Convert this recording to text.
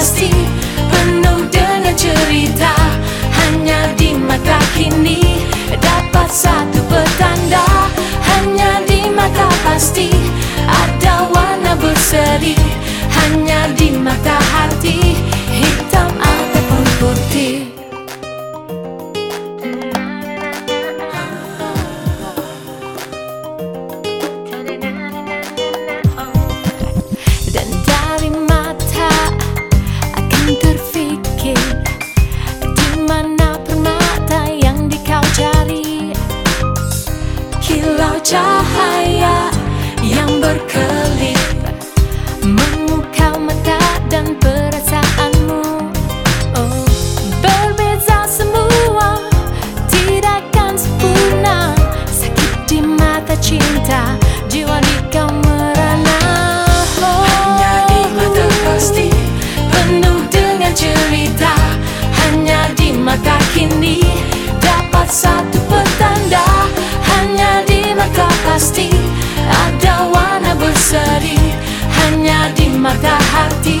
pasti Penuh dengan cerita. Hanya di mata kini Dapat satu petanda. Hanya di mata pasti Ada warna berseri. Hanya di mata hati cahaya yang berkelip Memukau mata dan perasaanmu. Oh, berbeza semua Tidak akan sempurna. Sakit di mata cinta Jiwa di kau merana. Oh, Hanya di mata pasti Penuh dengan cerita. Hanya di mata kini Dapat satu mata hati